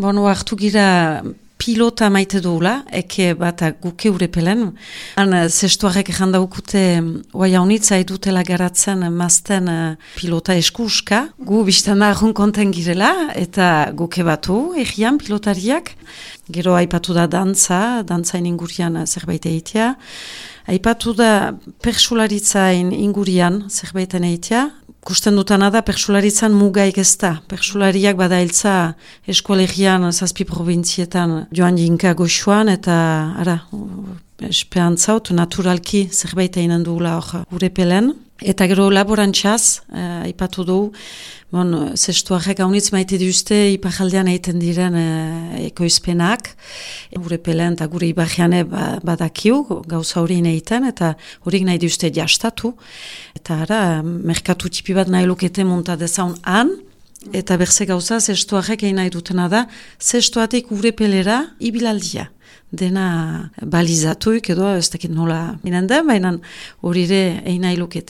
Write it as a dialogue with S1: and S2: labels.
S1: Bono, hartu gira pilota maite duela, eke bat guke urepelen. Han, zestuarek egin daukute, oai haunitza edutela garatzen mazten eh, pilota eskuska. Gu biztana ahun konten girela, eta guke batu egian pilotariak. Gero aipatu da dantza, dantza ingurian zerbait eitea. Aipatu da persularitzain ingurian zerbait eitea. Kusten dutana da, persularitzan mugaik ez da. Persulariak bada iltza eskualegian zazpi provintzietan joan jinka goxuan eta ara, espeantzaut naturalki zerbait egin duela hor gure pelen. Eta gero laborantxaz, eh, ipatu du, bon, zestuarek haunitz maite duzte ipajaldean egiten diren eh, ekoizpenak, gure pelen eta gure ibajeane ba, badakiu, gauza hori egiten, eta horik nahi duzte jastatu. Eta ara, merkatu tipi bat nahi lukete monta dezaun han, eta berze gauza zestuarek egin nahi dutena da, zestuatek gure pelera ibilaldia dena balizatuik edo ez dakit nola minanda, baina hori ere egin nahi lukete.